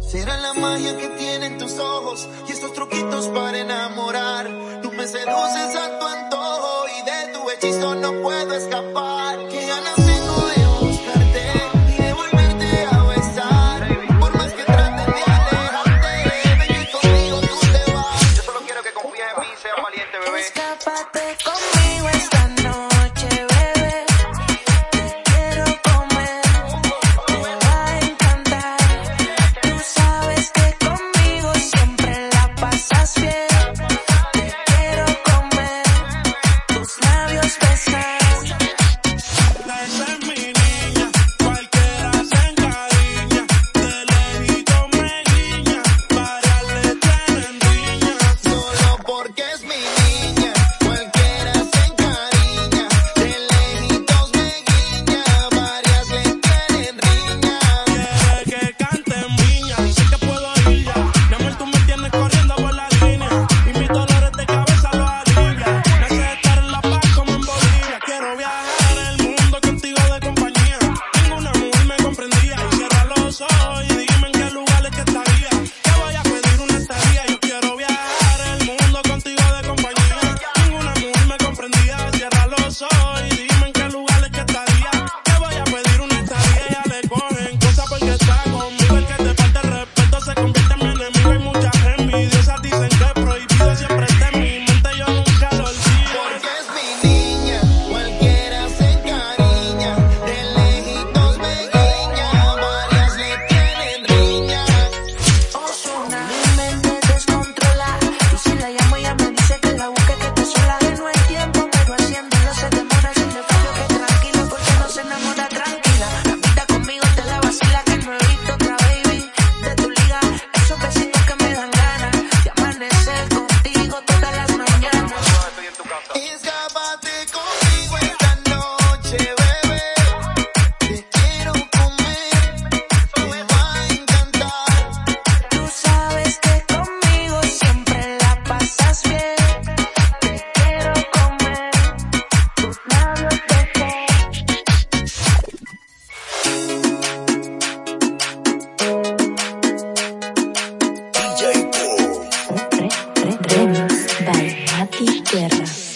Será la magia que tienen tus ojos y estos truquitos para enamorar. Tú me seduces a tu antojo y de tu hechizo no puedo escapar. pendiente. Escápate conmigo tierra.